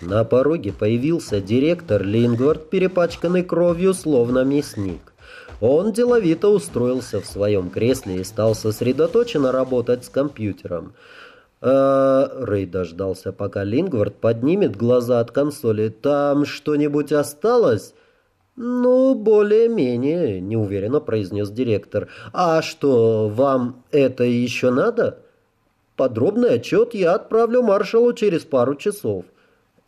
На пороге появился директор Лингвард, перепачканный кровью, словно мясник. Он деловито устроился в своем кресле и стал сосредоточенно работать с компьютером. «Э, Рэй дождался, пока Лингвард поднимет глаза от консоли. «Там что-нибудь осталось?» «Ну, более-менее», — неуверенно произнес директор. «А что, вам это еще надо?» «Подробный отчет я отправлю маршалу через пару часов».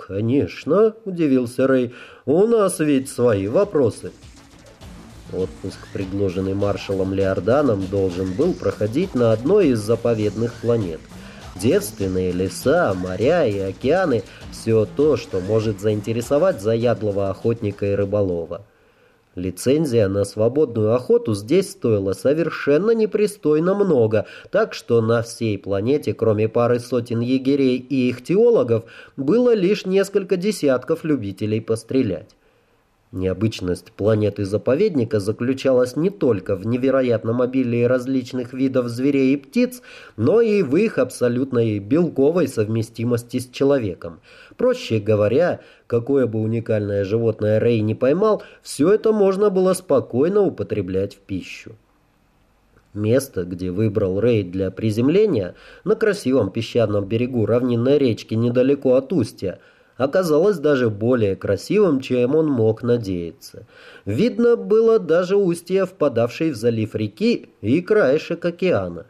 «Конечно», — удивился Рэй, — «у нас ведь свои вопросы». Отпуск, предложенный маршалом Леорданом, должен был проходить на одной из заповедных планет. Девственные леса, моря и океаны – все то, что может заинтересовать заядлого охотника и рыболова. Лицензия на свободную охоту здесь стоила совершенно непристойно много, так что на всей планете, кроме пары сотен егерей и их теологов, было лишь несколько десятков любителей пострелять. Необычность планеты-заповедника заключалась не только в невероятном обилии различных видов зверей и птиц, но и в их абсолютной белковой совместимости с человеком. Проще говоря, какое бы уникальное животное Рэй не поймал, все это можно было спокойно употреблять в пищу. Место, где выбрал Рэй для приземления, на красивом песчаном берегу равнинной речки недалеко от устья – оказалось даже более красивым, чем он мог надеяться. Видно было даже устье, впадавшей в залив реки и краешек океана.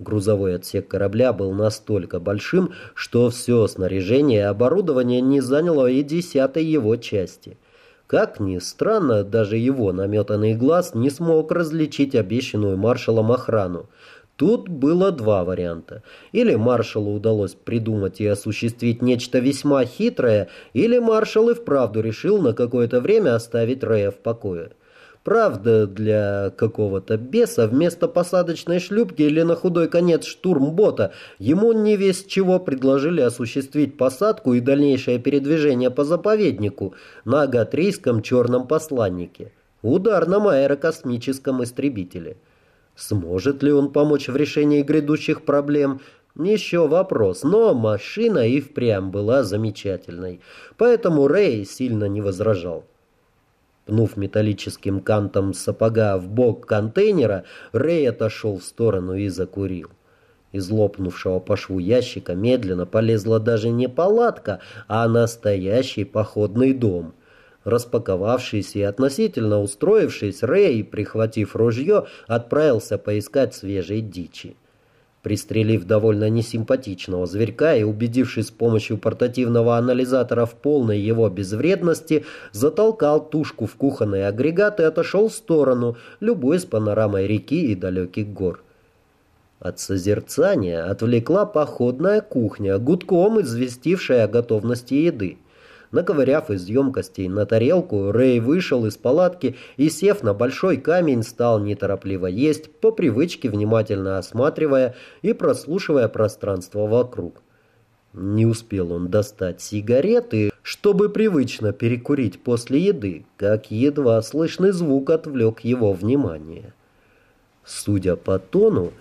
Грузовой отсек корабля был настолько большим, что все снаряжение и оборудование не заняло и десятой его части. Как ни странно, даже его наметанный глаз не смог различить обещанную маршалом охрану. Тут было два варианта. Или маршалу удалось придумать и осуществить нечто весьма хитрое, или маршал и вправду решил на какое-то время оставить Рэя в покое. Правда, для какого-то беса вместо посадочной шлюпки или на худой конец штурмбота ему не весь чего предложили осуществить посадку и дальнейшее передвижение по заповеднику на агатрийском черном посланнике, ударном аэрокосмическом истребителе. Сможет ли он помочь в решении грядущих проблем? Еще вопрос, но машина и впрямь была замечательной, поэтому Рэй сильно не возражал. Пнув металлическим кантом сапога в бок контейнера, Рэй отошел в сторону и закурил. Из лопнувшего по шву ящика медленно полезла даже не палатка, а настоящий походный дом — Распаковавшись и относительно устроившись, Рэй, прихватив ружье, отправился поискать свежей дичи. Пристрелив довольно несимпатичного зверька и убедившись с помощью портативного анализатора в полной его безвредности, затолкал тушку в кухонный агрегат и отошел в сторону, любуясь панорамой реки и далеких гор. От созерцания отвлекла походная кухня, гудком известившая о готовности еды. Наковыряв из емкостей на тарелку, Рэй вышел из палатки и, сев на большой камень, стал неторопливо есть, по привычке внимательно осматривая и прослушивая пространство вокруг. Не успел он достать сигареты, чтобы привычно перекурить после еды, как едва слышный звук отвлек его внимание. Судя по тону,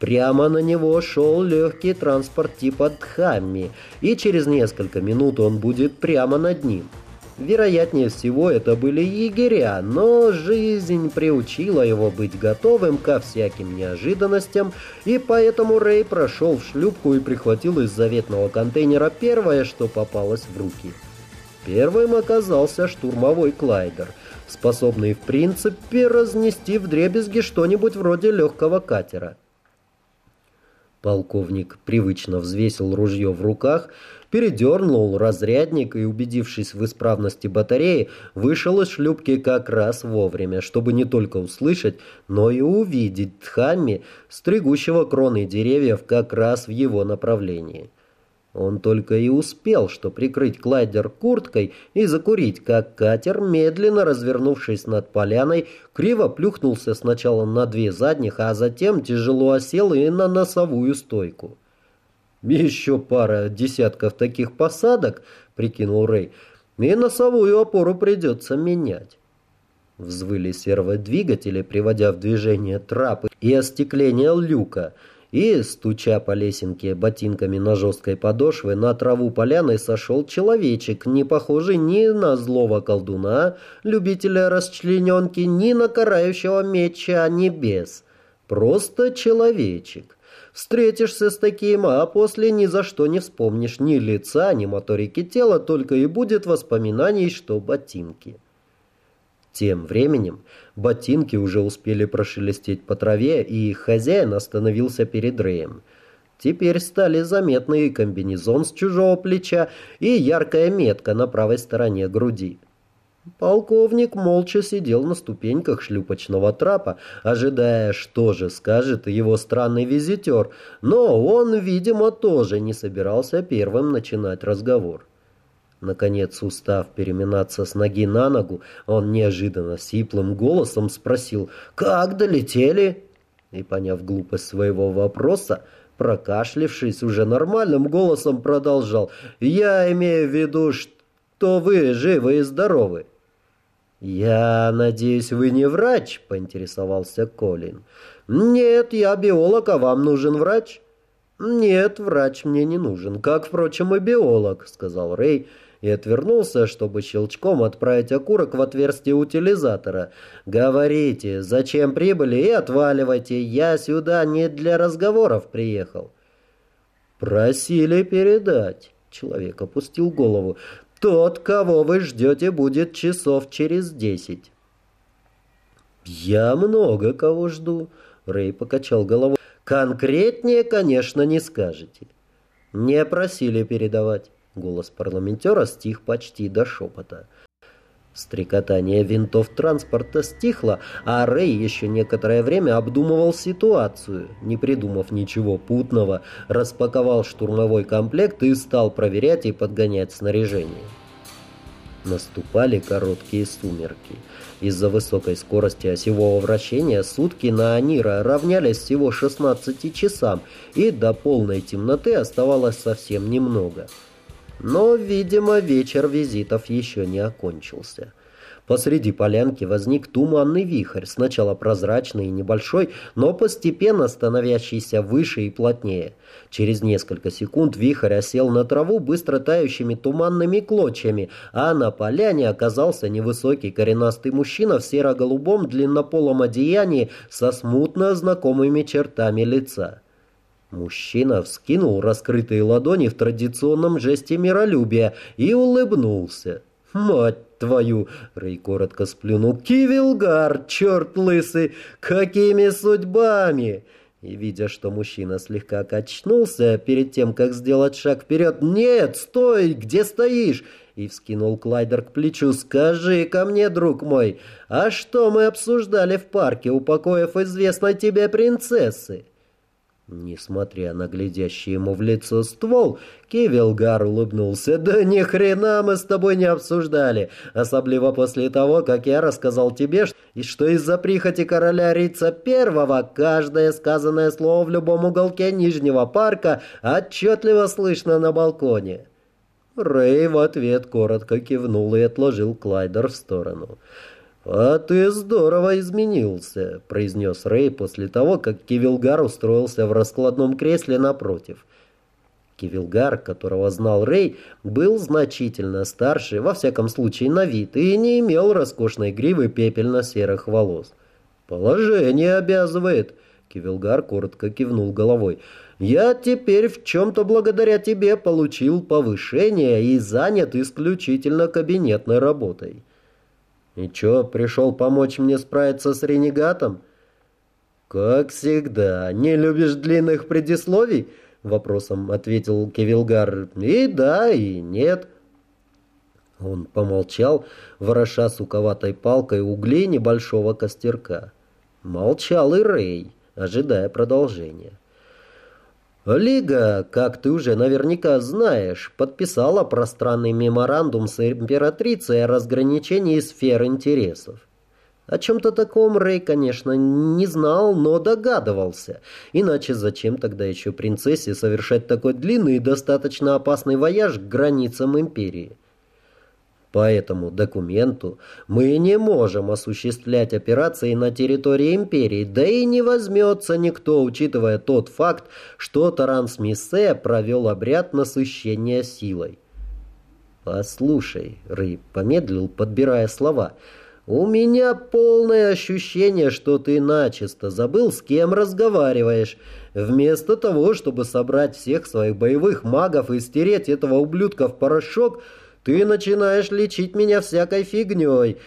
Прямо на него шел легкий транспорт типа Дхамми, и через несколько минут он будет прямо над ним. Вероятнее всего, это были егеря, но жизнь приучила его быть готовым ко всяким неожиданностям, и поэтому Рэй прошел в шлюпку и прихватил из заветного контейнера первое, что попалось в руки. Первым оказался штурмовой клайдер, способный в принципе разнести в дребезги что-нибудь вроде легкого катера. Полковник привычно взвесил ружье в руках, передернул разрядник и, убедившись в исправности батареи, вышел из шлюпки как раз вовремя, чтобы не только услышать, но и увидеть Тхамми, стригущего кроны деревьев как раз в его направлении. Он только и успел, что прикрыть клайдер курткой и закурить, как катер, медленно развернувшись над поляной, криво плюхнулся сначала на две задних, а затем тяжело осел и на носовую стойку. «Еще пара десятков таких посадок», — прикинул Рэй, — «и носовую опору придется менять». Взвыли серводвигатели, приводя в движение трапы и остекление люка — и, стуча по лесенке ботинками на жесткой подошве, на траву поляны сошел человечек, не похожий ни на злого колдуна, любителя расчлененки, ни на карающего меча небес. Просто человечек. Встретишься с таким, а после ни за что не вспомнишь ни лица, ни моторики тела, только и будет воспоминаний, что ботинки. Тем временем ботинки уже успели прошелестеть по траве, и хозяин остановился перед Рэем. Теперь стали заметны и комбинезон с чужого плеча, и яркая метка на правой стороне груди. Полковник молча сидел на ступеньках шлюпочного трапа, ожидая, что же скажет его странный визитер, но он, видимо, тоже не собирался первым начинать разговор. Наконец, устав переминаться с ноги на ногу, он неожиданно сиплым голосом спросил «Как долетели?» И, поняв глупость своего вопроса, прокашлившись уже нормальным голосом продолжал «Я имею в виду, что вы живы и здоровы». «Я надеюсь, вы не врач?» — поинтересовался Колин. «Нет, я биолог, а вам нужен врач?» «Нет, врач мне не нужен, как, впрочем, и биолог», — сказал Рэй, — и отвернулся, чтобы щелчком отправить окурок в отверстие утилизатора. «Говорите, зачем прибыли и отваливайте, я сюда не для разговоров приехал». «Просили передать», — человек опустил голову. «Тот, кого вы ждете, будет часов через десять». «Я много кого жду», — Рэй покачал головой. «Конкретнее, конечно, не скажете». «Не просили передавать». Голос парламентера стих почти до шепота. Стрекотание винтов транспорта стихло, а Рэй еще некоторое время обдумывал ситуацию. Не придумав ничего путного, распаковал штурмовой комплект и стал проверять и подгонять снаряжение. Наступали короткие сумерки. Из-за высокой скорости осевого вращения сутки на Анира равнялись всего 16 часам, и до полной темноты оставалось совсем немного – но, видимо, вечер визитов еще не окончился. Посреди полянки возник туманный вихрь, сначала прозрачный и небольшой, но постепенно становящийся выше и плотнее. Через несколько секунд вихрь осел на траву быстро тающими туманными клочьями, а на поляне оказался невысокий коренастый мужчина в серо-голубом длиннополом одеянии со смутно знакомыми чертами лица. Мужчина вскинул раскрытые ладони в традиционном жесте миролюбия и улыбнулся. «Мать твою!» — Рэй коротко сплюнул. «Кивилгар, черт лысый! Какими судьбами!» И, видя, что мужчина слегка качнулся перед тем, как сделать шаг вперед, «Нет, стой! Где стоишь?» И вскинул Клайдер к плечу. «Скажи ко мне, друг мой, а что мы обсуждали в парке, упокоив известной тебе принцессы?» Несмотря на глядящий ему в лицо ствол, Кивилгар улыбнулся. «Да ни хрена мы с тобой не обсуждали, особливо после того, как я рассказал тебе, что из-за прихоти короля Рица Первого каждое сказанное слово в любом уголке Нижнего парка отчетливо слышно на балконе». Рэй в ответ коротко кивнул и отложил Клайдер в сторону. «А ты здорово изменился», — произнес Рэй после того, как Кивилгар устроился в раскладном кресле напротив. Кивилгар, которого знал Рэй, был значительно старше, во всяком случае на вид, и не имел роскошной гривы пепельно-серых волос. «Положение обязывает», — Кивилгар коротко кивнул головой. «Я теперь в чем-то благодаря тебе получил повышение и занят исключительно кабинетной работой». «И чё, пришел помочь мне справиться с ренегатом?» «Как всегда. Не любишь длинных предисловий?» Вопросом ответил Кевилгар. «И да, и нет». Он помолчал, вороша суковатой палкой углей небольшого костерка. Молчал и Рэй, ожидая продолжения. Лига, как ты уже наверняка знаешь, подписала пространный меморандум с императрицей о разграничении сфер интересов. О чем-то таком Рэй, конечно, не знал, но догадывался. Иначе зачем тогда еще принцессе совершать такой длинный и достаточно опасный вояж к границам империи? По этому документу мы не можем осуществлять операции на территории империи, да и не возьмется никто, учитывая тот факт, что Таранс Миссе провел обряд насыщения силой. «Послушай», — Рэй помедлил, подбирая слова, — «у меня полное ощущение, что ты начисто забыл, с кем разговариваешь. Вместо того, чтобы собрать всех своих боевых магов и стереть этого ублюдка в порошок, — ты начинаешь лечить меня всякой фигней.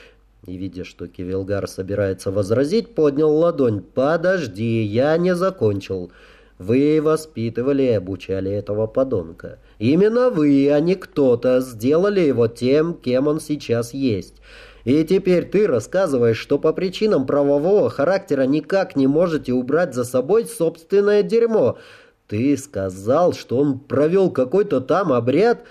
И, видя, что Кивилгар собирается возразить, поднял ладонь. «Подожди, я не закончил. Вы воспитывали и обучали этого подонка. Именно вы, а не кто-то, сделали его тем, кем он сейчас есть». И теперь ты рассказываешь, что по причинам правового характера никак не можете убрать за собой собственное дерьмо. Ты сказал, что он провел какой-то там обряд,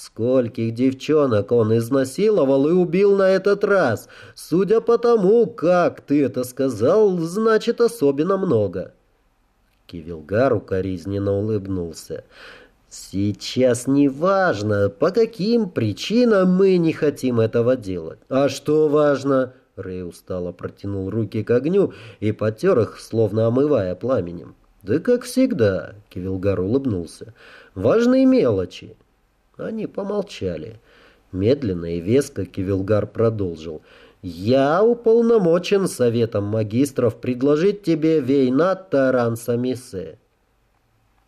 Скольких девчонок он изнасиловал и убил на этот раз? Судя по тому, как ты это сказал, значит особенно много. Кивилгар укоризненно улыбнулся. «Сейчас не важно, по каким причинам мы не хотим этого делать. А что важно?» Рэй устало протянул руки к огню и потер их, словно омывая пламенем. «Да как всегда», — Кивилгар улыбнулся, — «важные мелочи. Они помолчали. Медленно и веско Кивилгар продолжил. «Я уполномочен советом магистров предложить тебе Вейнат Таран Самисе».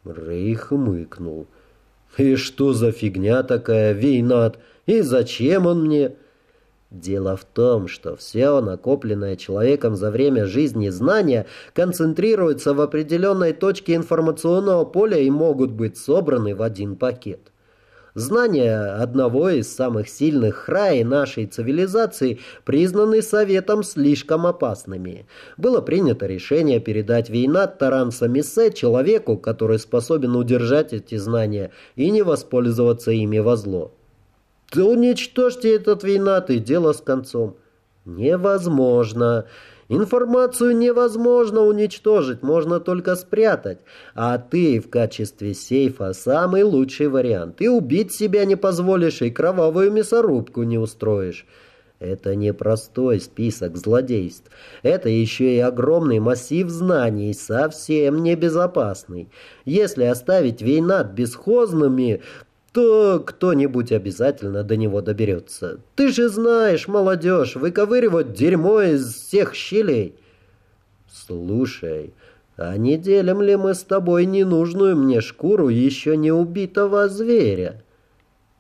Рэй хмыкнул. «И что за фигня такая, Вейнат? И зачем он мне?» Дело в том, что все накопленное человеком за время жизни знания концентрируется в определенной точке информационного поля и могут быть собраны в один пакет. Знания одного из самых сильных храи нашей цивилизации признаны Советом слишком опасными. Было принято решение передать Вейнат Таранса Миссе человеку, который способен удержать эти знания и не воспользоваться ими во зло. Да уничтожьте этот Вейнат и дело с концом. Невозможно. Информацию невозможно уничтожить, можно только спрятать. А ты в качестве сейфа самый лучший вариант. И убить себя не позволишь, и кровавую мясорубку не устроишь. Это не простой список злодейств. Это еще и огромный массив знаний, совсем небезопасный. Если оставить Вейнат бесхозными, то кто-нибудь обязательно до него доберется. Ты же знаешь, молодежь, выковыривать дерьмо из всех щелей. Слушай, а не делим ли мы с тобой ненужную мне шкуру еще не убитого зверя?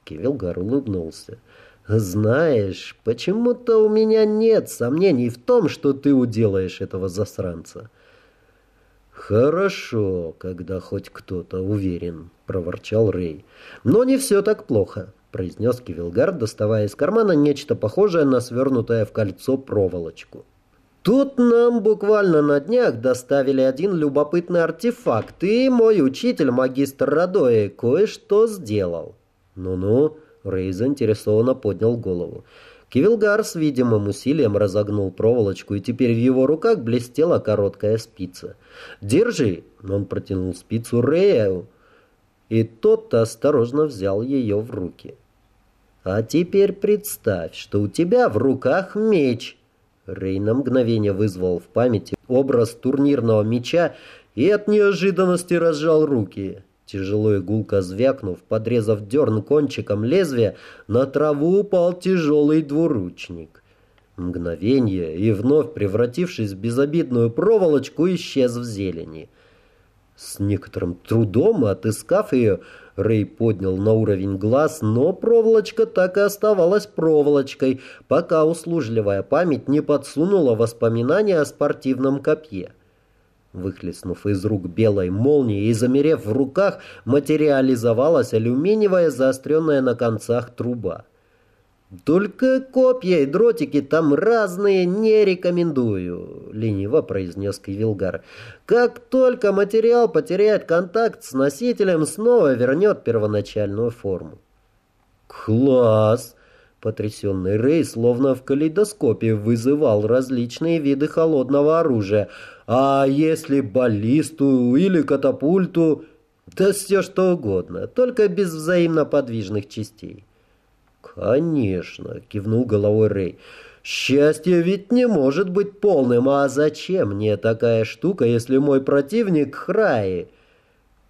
Кивилгар улыбнулся. Знаешь, почему-то у меня нет сомнений в том, что ты уделаешь этого засранца. «Хорошо, когда хоть кто-то уверен», — проворчал Рэй. «Но не все так плохо», — произнес Кивилгард, доставая из кармана нечто похожее на свернутое в кольцо проволочку. «Тут нам буквально на днях доставили один любопытный артефакт, и мой учитель, магистр Радои, кое-что сделал». «Ну-ну», — Рэй заинтересованно поднял голову. Кивилгар с видимым усилием разогнул проволочку, и теперь в его руках блестела короткая спица. «Держи!» — он протянул спицу Рэю, и тот осторожно взял ее в руки. «А теперь представь, что у тебя в руках меч!» Рэй на мгновение вызвал в памяти образ турнирного меча и от неожиданности разжал руки. Тяжело и гулко звякнув, подрезав дерн кончиком лезвия, на траву упал тяжелый двуручник. Мгновение, и вновь превратившись в безобидную проволочку, исчез в зелени. С некоторым трудом, отыскав ее, Рэй поднял на уровень глаз, но проволочка так и оставалась проволочкой, пока услужливая память не подсунула воспоминания о спортивном копье. Выхлестнув из рук белой молнии и замерев в руках, материализовалась алюминиевая заостренная на концах труба. «Только копья и дротики там разные, не рекомендую», — лениво произнес Кивилгар. «Как только материал потеряет контакт с носителем, снова вернет первоначальную форму». «Класс!» Потрясенный Рэй словно в калейдоскопе вызывал различные виды холодного оружия. А если баллисту или катапульту? Да все что угодно, только без взаимно подвижных частей. «Конечно», — кивнул головой Рэй. «Счастье ведь не может быть полным, а зачем мне такая штука, если мой противник Храи?»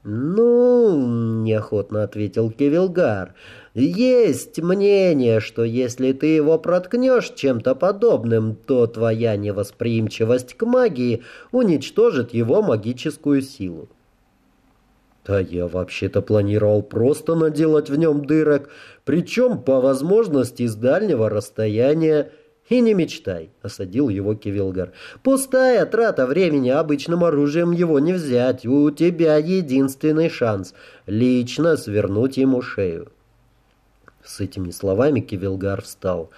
«Ну, — неохотно ответил Кевилгар, — есть мнение, что если ты его проткнешь чем-то подобным, то твоя невосприимчивость к магии уничтожит его магическую силу. А я вообще-то планировал просто наделать в нем дырок, причем по возможности с дальнего расстояния. «И не мечтай», — осадил его Кивилгар. «Пустая трата времени, обычным оружием его не взять. У тебя единственный шанс — лично свернуть ему шею». С этими словами Кивилгар встал.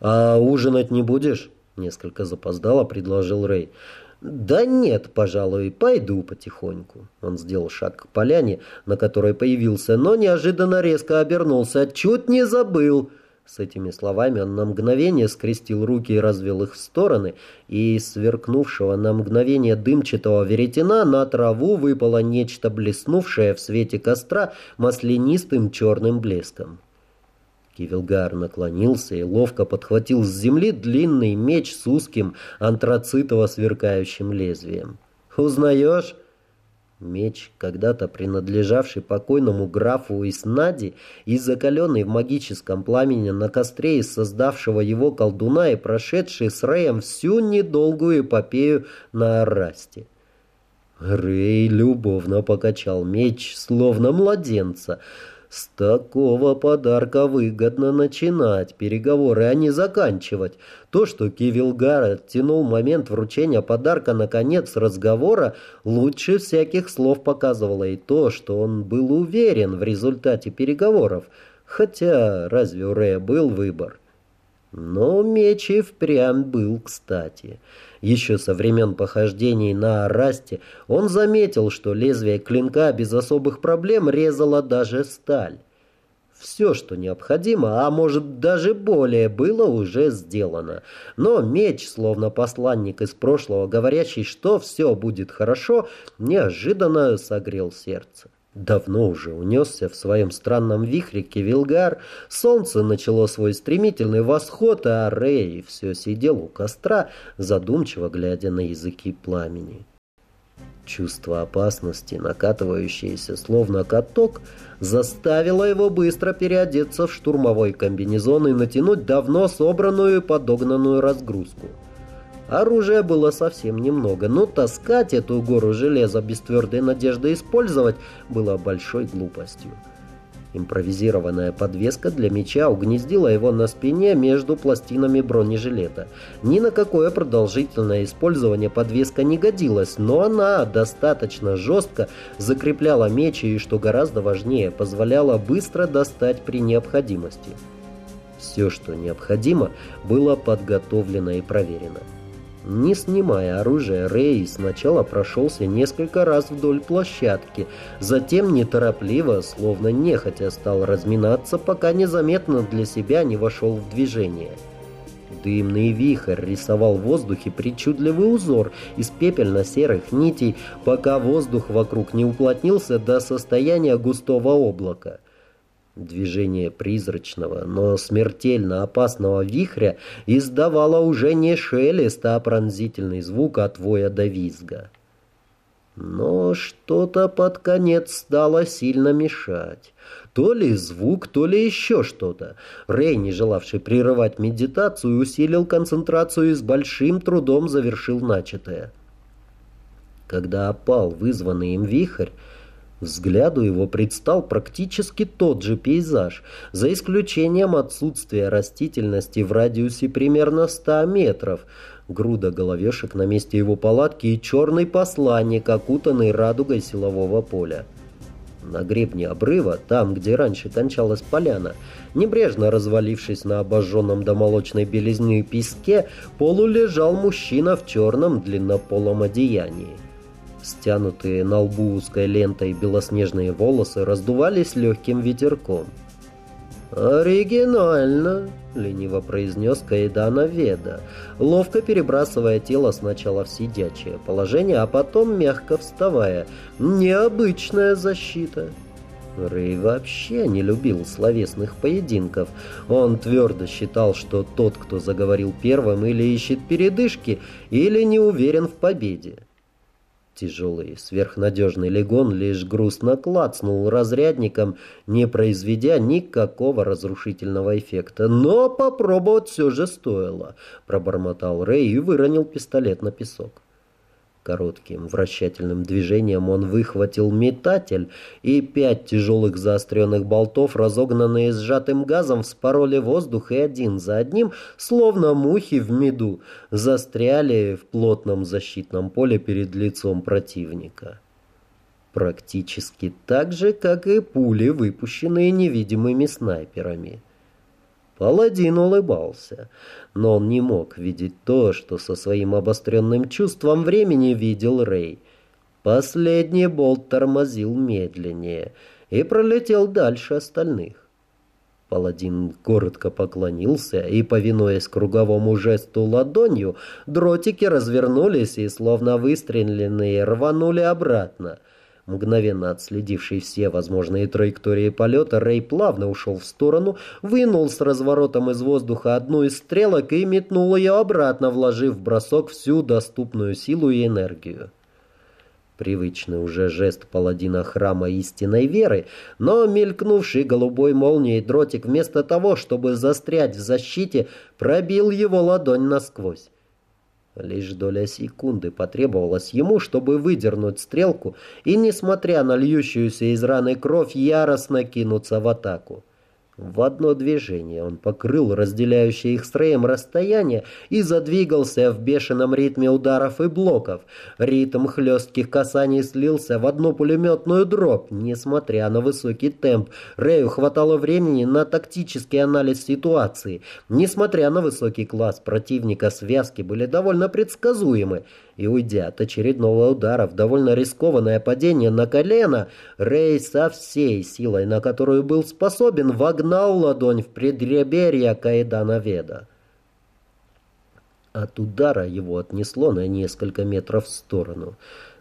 «А ужинать не будешь?» — несколько запоздало предложил Рэй. «Да нет, пожалуй, пойду потихоньку». Он сделал шаг к поляне, на которой появился, но неожиданно резко обернулся. «Чуть не забыл!» С этими словами он на мгновение скрестил руки и развел их в стороны, и из сверкнувшего на мгновение дымчатого веретена на траву выпало нечто блеснувшее в свете костра маслянистым черным блеском. Кивилгар наклонился и ловко подхватил с земли длинный меч с узким антрацитово-сверкающим лезвием. «Узнаешь?» Меч, когда-то принадлежавший покойному графу Иснади и закаленный в магическом пламени на костре из создавшего его колдуна и прошедший с Рэем всю недолгую эпопею на Арасте. Рэй любовно покачал меч, словно младенца — с такого подарка выгодно начинать переговоры, а не заканчивать. То, что Кивилгар оттянул момент вручения подарка на конец разговора, лучше всяких слов показывало и то, что он был уверен в результате переговоров. Хотя разве у Рэя был выбор? Но меч и впрямь был кстати. Еще со времен похождений на Арасте он заметил, что лезвие клинка без особых проблем резало даже сталь. Все, что необходимо, а может даже более, было уже сделано. Но меч, словно посланник из прошлого, говорящий, что все будет хорошо, неожиданно согрел сердце. Давно уже унесся в своем странном вихре Кивилгар, солнце начало свой стремительный восход, а Рэй все сидел у костра, задумчиво глядя на языки пламени. Чувство опасности, накатывающееся словно каток, заставило его быстро переодеться в штурмовой комбинезон и натянуть давно собранную и подогнанную разгрузку. Оружия было совсем немного, но таскать эту гору железа без твердой надежды использовать было большой глупостью. Импровизированная подвеска для меча угнездила его на спине между пластинами бронежилета. Ни на какое продолжительное использование подвеска не годилась, но она достаточно жестко закрепляла меч и, что гораздо важнее, позволяла быстро достать при необходимости. Все, что необходимо, было подготовлено и проверено. Не снимая оружие, Рэй сначала прошелся несколько раз вдоль площадки, затем неторопливо, словно нехотя стал разминаться, пока незаметно для себя не вошел в движение. Дымный вихрь рисовал в воздухе причудливый узор из пепельно-серых нитей, пока воздух вокруг не уплотнился до состояния густого облака. Движение призрачного, но смертельно опасного вихря издавало уже не шелест, а пронзительный звук от воя до визга. Но что-то под конец стало сильно мешать. То ли звук, то ли еще что-то. Рэй, не желавший прерывать медитацию, усилил концентрацию и с большим трудом завершил начатое. Когда опал вызванный им вихрь, Взгляду его предстал практически тот же пейзаж, за исключением отсутствия растительности в радиусе примерно 100 метров, груда головешек на месте его палатки и черный посланник, окутанный радугой силового поля. На гребне обрыва, там, где раньше кончалась поляна, небрежно развалившись на обожженном до молочной белизны песке, полулежал мужчина в черном длиннополом одеянии. Стянутые на лбу узкой лентой белоснежные волосы раздувались легким ветерком. «Оригинально!» — лениво произнес Каэдана Веда, ловко перебрасывая тело сначала в сидячее положение, а потом мягко вставая. «Необычная защита!» Рэй вообще не любил словесных поединков. Он твердо считал, что тот, кто заговорил первым, или ищет передышки, или не уверен в победе. Тяжелый сверхнадежный легон лишь грустно клацнул разрядником, не произведя никакого разрушительного эффекта. Но попробовать все же стоило, пробормотал Рэй и выронил пистолет на песок. Коротким вращательным движением он выхватил метатель, и пять тяжелых заостренных болтов, разогнанные сжатым газом, вспороли воздух и один за одним, словно мухи в меду, застряли в плотном защитном поле перед лицом противника. Практически так же, как и пули, выпущенные невидимыми снайперами. Паладин улыбался, но он не мог видеть то, что со своим обостренным чувством времени видел Рэй. Последний болт тормозил медленнее и пролетел дальше остальных. Паладин коротко поклонился, и, повинуясь круговому жесту ладонью, дротики развернулись и, словно выстреленные, рванули обратно — Мгновенно отследивший все возможные траектории полета, Рэй плавно ушел в сторону, вынул с разворотом из воздуха одну из стрелок и метнул ее обратно, вложив в бросок всю доступную силу и энергию. Привычный уже жест паладина храма истинной веры, но мелькнувший голубой молнией дротик вместо того, чтобы застрять в защите, пробил его ладонь насквозь. Лишь доля секунды потребовалась ему, чтобы выдернуть стрелку и, несмотря на льющуюся из раны кровь, яростно кинуться в атаку. В одно движение он покрыл разделяющее их с Рэем расстояние и задвигался в бешеном ритме ударов и блоков. Ритм хлестких касаний слился в одну пулеметную дробь. Несмотря на высокий темп, Рэю хватало времени на тактический анализ ситуации. Несмотря на высокий класс противника, связки были довольно предсказуемы и, уйдя от очередного удара в довольно рискованное падение на колено, Рэй со всей силой, на которую был способен, вогнал ладонь в предреберье Каэдана Веда. От удара его отнесло на несколько метров в сторону.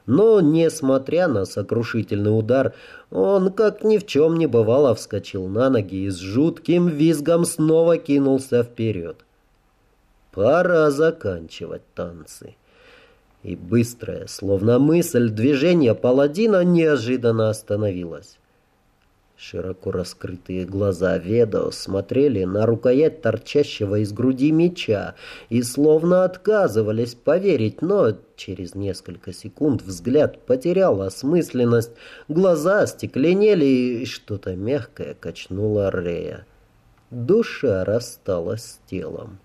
Но, несмотря на сокрушительный удар, он, как ни в чем не бывало, вскочил на ноги и с жутким визгом снова кинулся вперед. Пора заканчивать танцы и быстрое, словно мысль, движение паладина неожиданно остановилось. Широко раскрытые глаза Ведо смотрели на рукоять торчащего из груди меча и словно отказывались поверить, но через несколько секунд взгляд потерял осмысленность, глаза остекленели и что-то мягкое качнуло Рея. Душа рассталась с телом.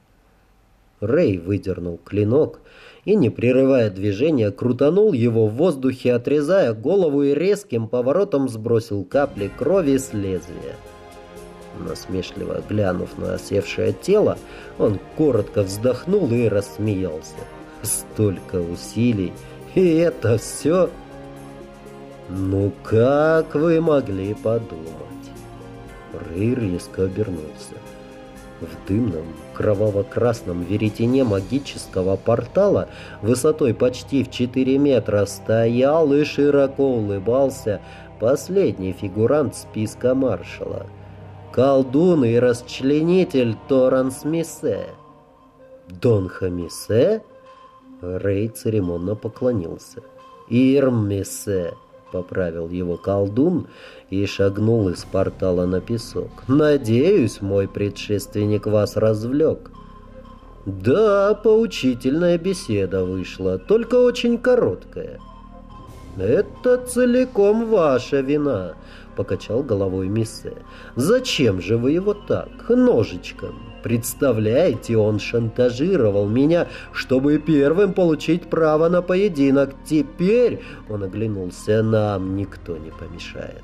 Рэй выдернул клинок и, не прерывая движения, крутанул его в воздухе, отрезая голову и резким поворотом сбросил капли крови с лезвия. Насмешливо глянув на осевшее тело, он коротко вздохнул и рассмеялся. Столько усилий, и это все... Ну как вы могли подумать? Рэй резко обернулся. В дымном, кроваво-красном веретене магического портала высотой почти в 4 метра стоял и широко улыбался последний фигурант списка маршала. Колдун и расчленитель Торанс Миссе. Дон Хамисе? Рей церемонно поклонился. Ирм Миссе поправил его колдун и шагнул из портала на песок. «Надеюсь, мой предшественник вас развлек». «Да, поучительная беседа вышла, только очень короткая». «Это целиком ваша вина», — покачал головой Миссе. «Зачем же вы его так, ножичком?» Представляете, он шантажировал меня, чтобы первым получить право на поединок. Теперь, он оглянулся, нам никто не помешает.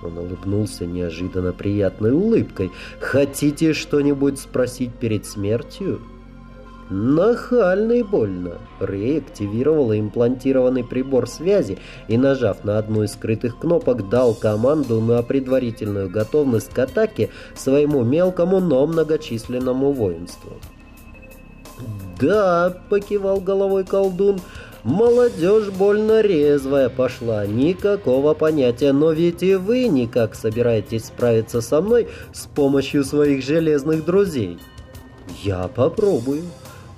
Он улыбнулся неожиданно приятной улыбкой. «Хотите что-нибудь спросить перед смертью?» Нахально и больно. Рэй активировала имплантированный прибор связи и, нажав на одну из скрытых кнопок, дал команду на предварительную готовность к атаке своему мелкому, но многочисленному воинству. «Да», — покивал головой колдун, Молодежь больно резвая пошла, никакого понятия, но ведь и вы никак собираетесь справиться со мной с помощью своих железных друзей. Я попробую.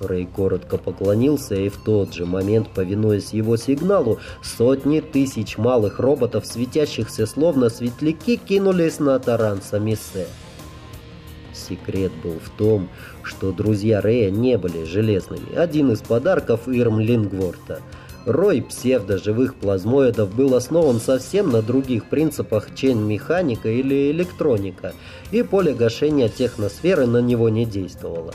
Рэй коротко поклонился, и в тот же момент, повинуясь его сигналу, сотни тысяч малых роботов, светящихся словно светляки, кинулись на таран Самисе. Секрет был в том, что друзья Рэя не были железными. Один из подарков Ирм Лингворта. Рой псевдоживых плазмоидов был основан совсем на других принципах чейн-механика или электроника, и поле гашения техносферы на него не действовало.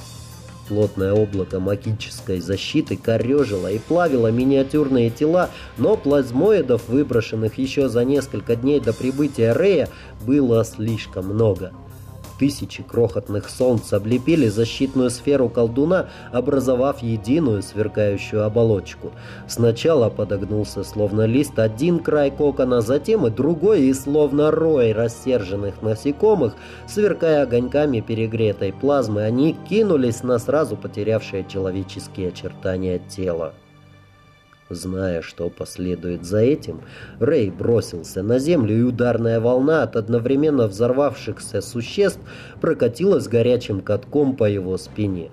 Плотное облако магической защиты корежило и плавило миниатюрные тела, но плазмоидов, выброшенных еще за несколько дней до прибытия Рея, было слишком много. Тысячи крохотных солнц облепили защитную сферу колдуна, образовав единую сверкающую оболочку. Сначала подогнулся словно лист один край кокона, затем и другой, и словно рой рассерженных насекомых, сверкая огоньками перегретой плазмы, они кинулись на сразу потерявшее человеческие очертания тела. Зная, что последует за этим, Рэй бросился на землю, и ударная волна от одновременно взорвавшихся существ прокатилась горячим катком по его спине.